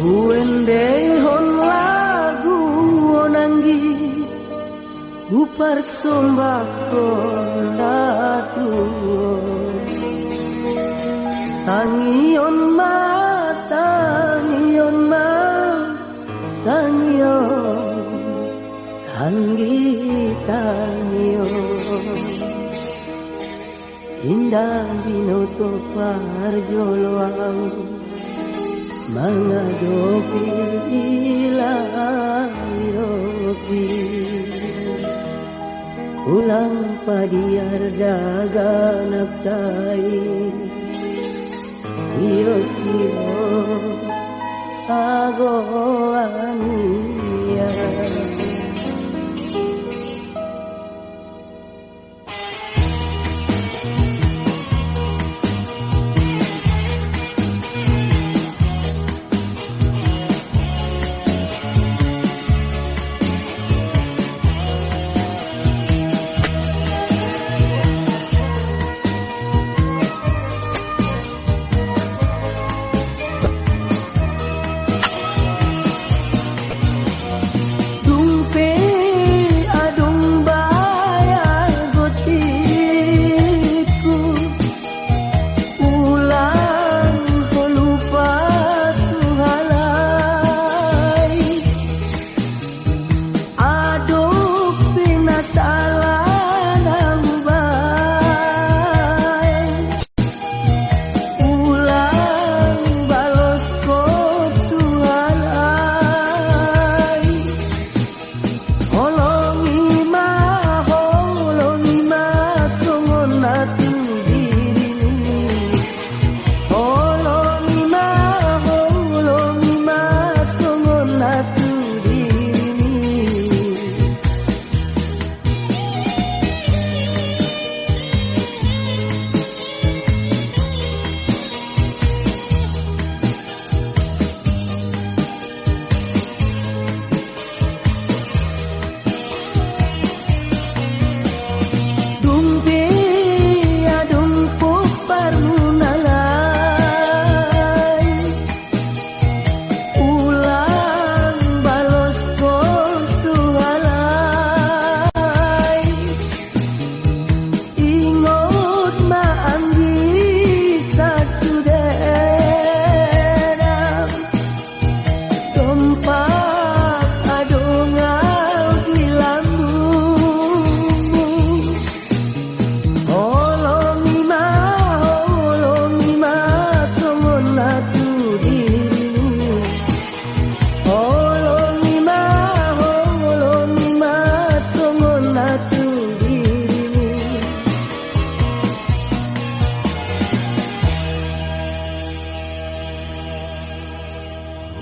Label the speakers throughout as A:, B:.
A: Uendei lagu onangi Upar sombako datu Tangi on ma, tangi on ma Tangi on, tangi tangi on. Indah binoto parjoloang mga dopil ilayopi ulang padiar daganak tai iyo iyo ago aniya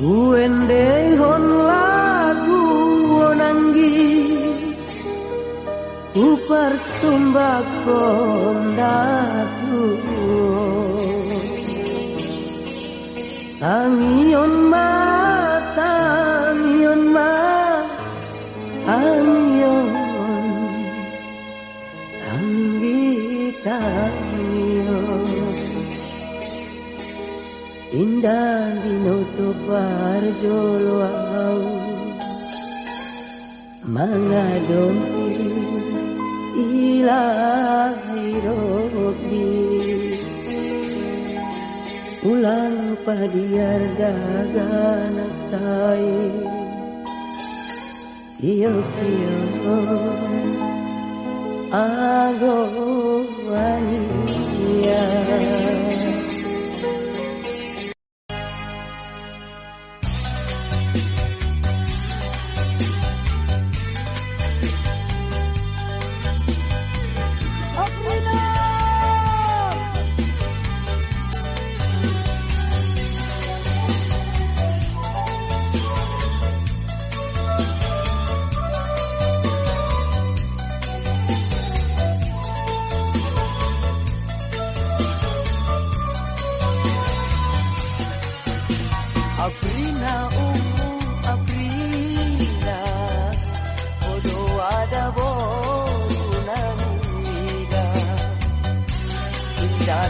A: Uendehon lagu onangi Upar sumba datuo Tangion ma, tangion ma Tangion indah binuto parjo luau mangadompi ilahi robbi ulang padiar daganak tai tiok tiok ago vaniya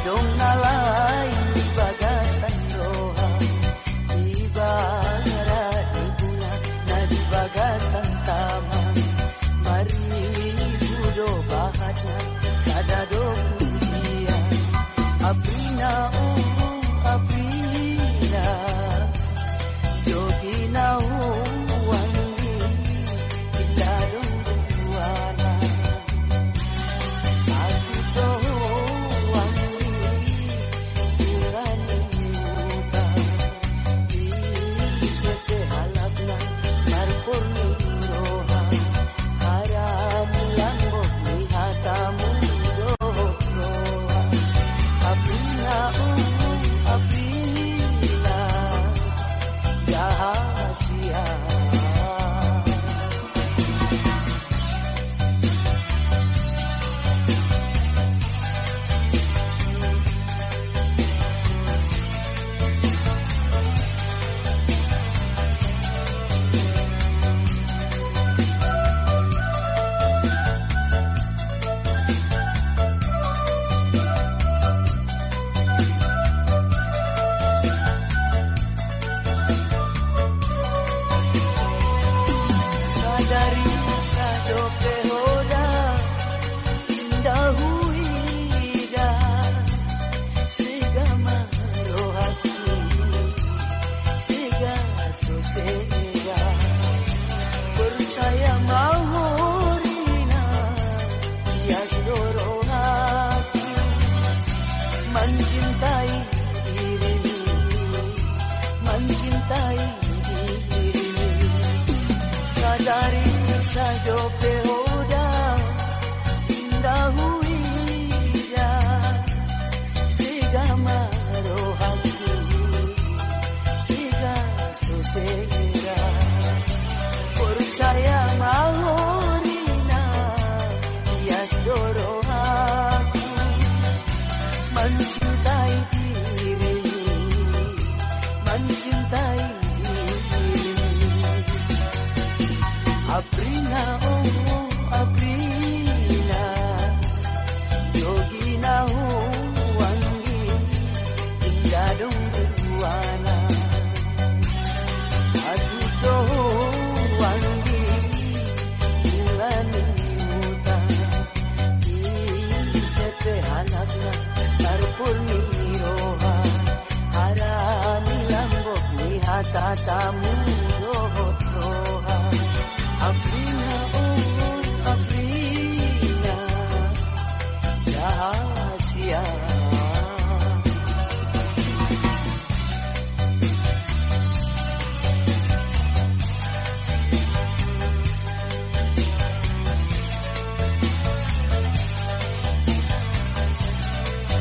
A: 容纳。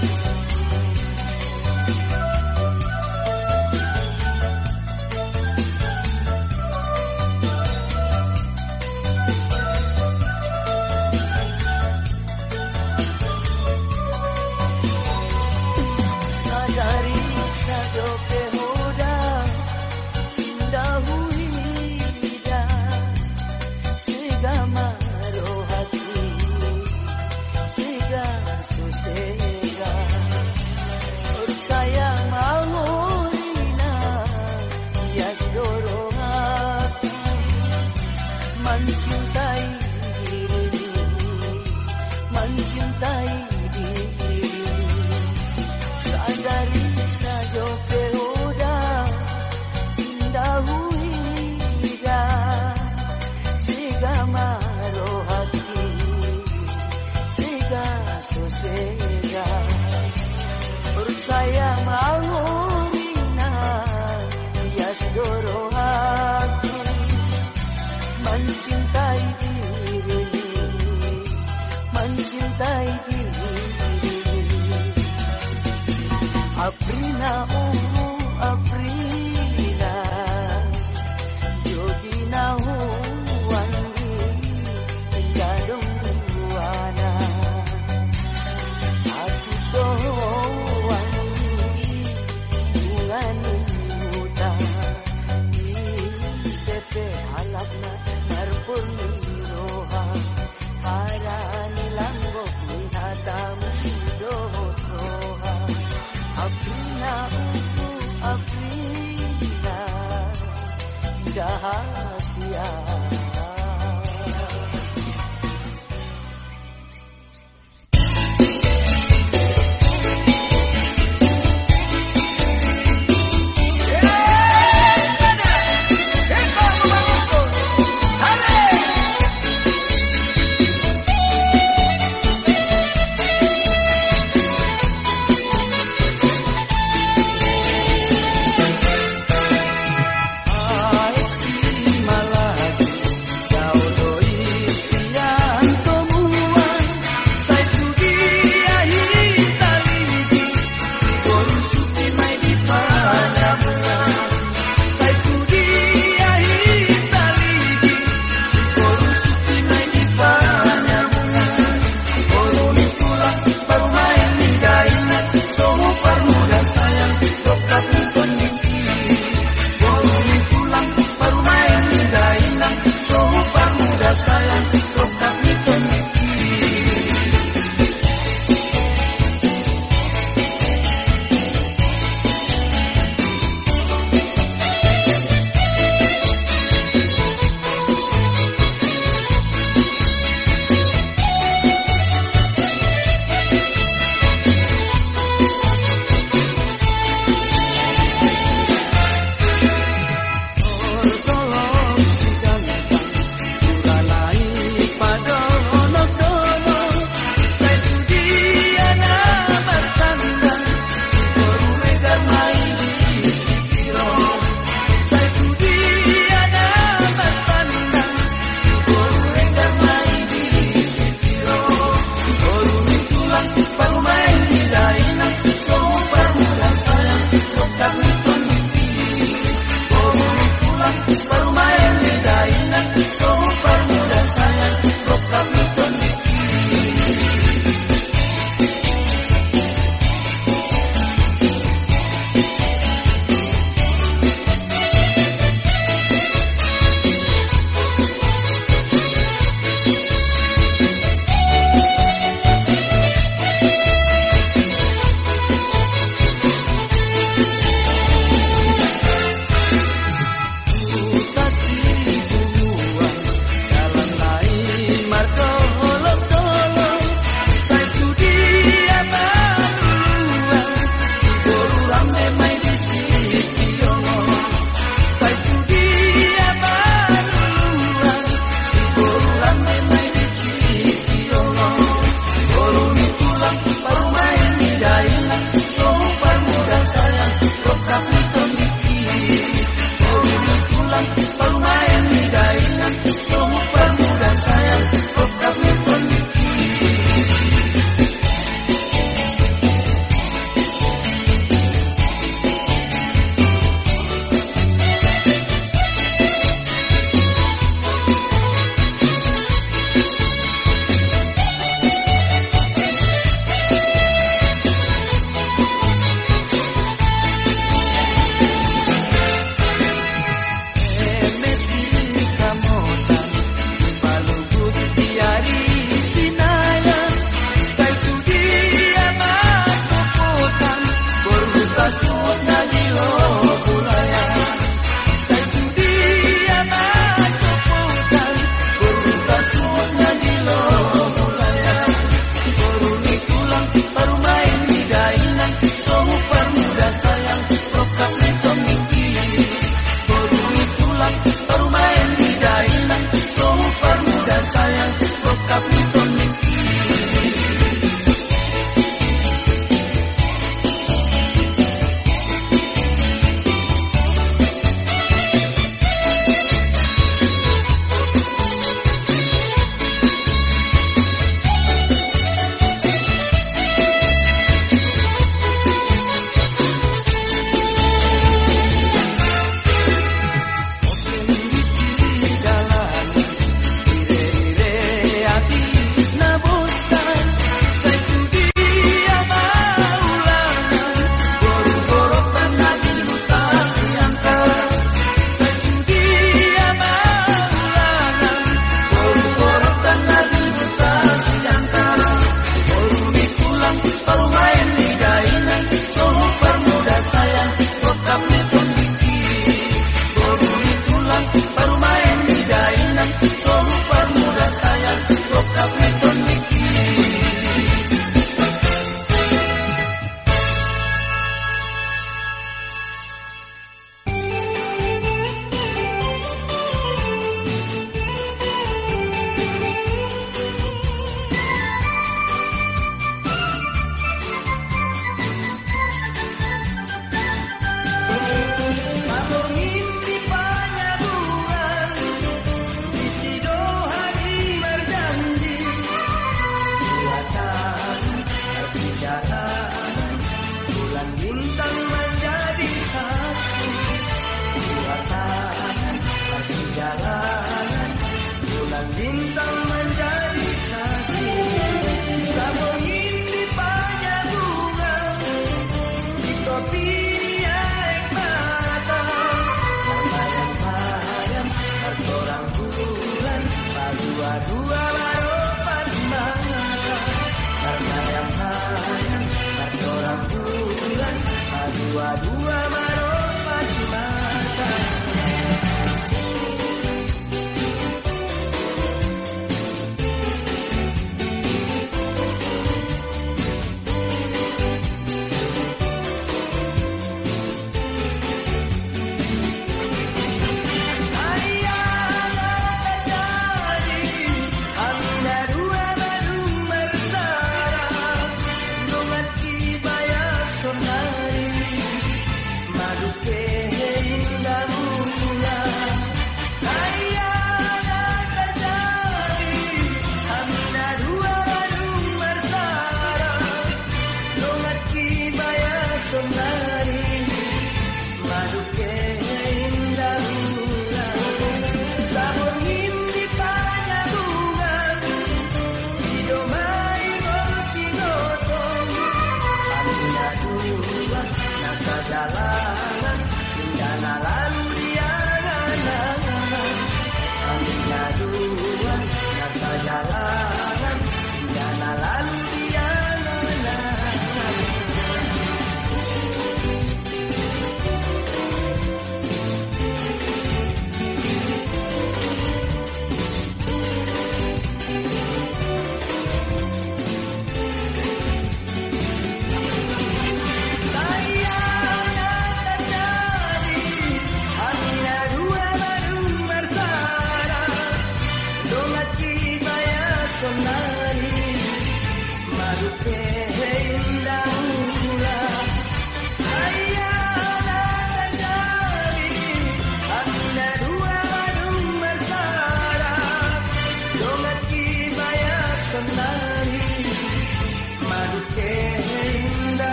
A: Bye. Dahasia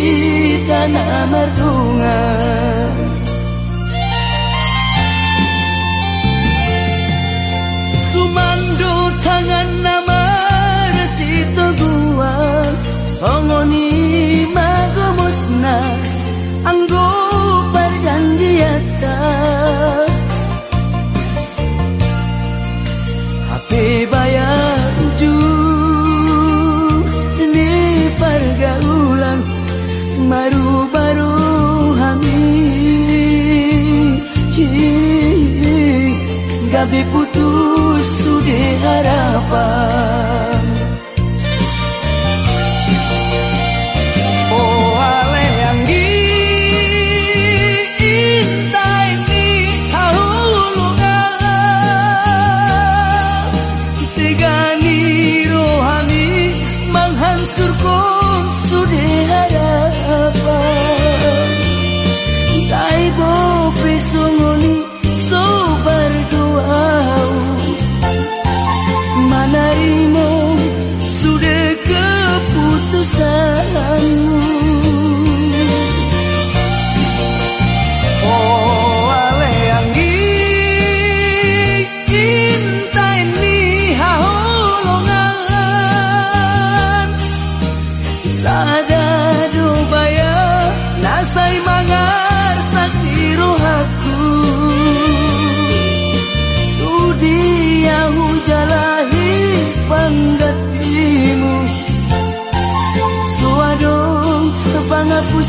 A: Kita tanah merdunga. Sumandul tangan nama resito gua Songoni putus sugih harapan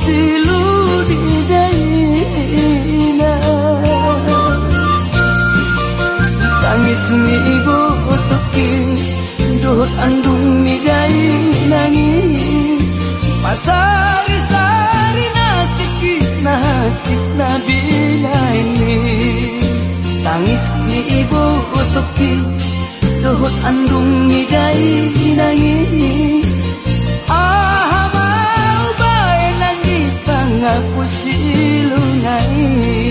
A: غسلوا ايدينا Tangis ni ibu tukin Duhut andung ni. Daing nangis Pasari-sari nasib kita Kita bila ini Tangis ni ibu tukin Duhut andung ni. daing nangis menghapus silunya ini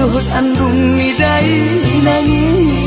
A: Duduk andung midai nangi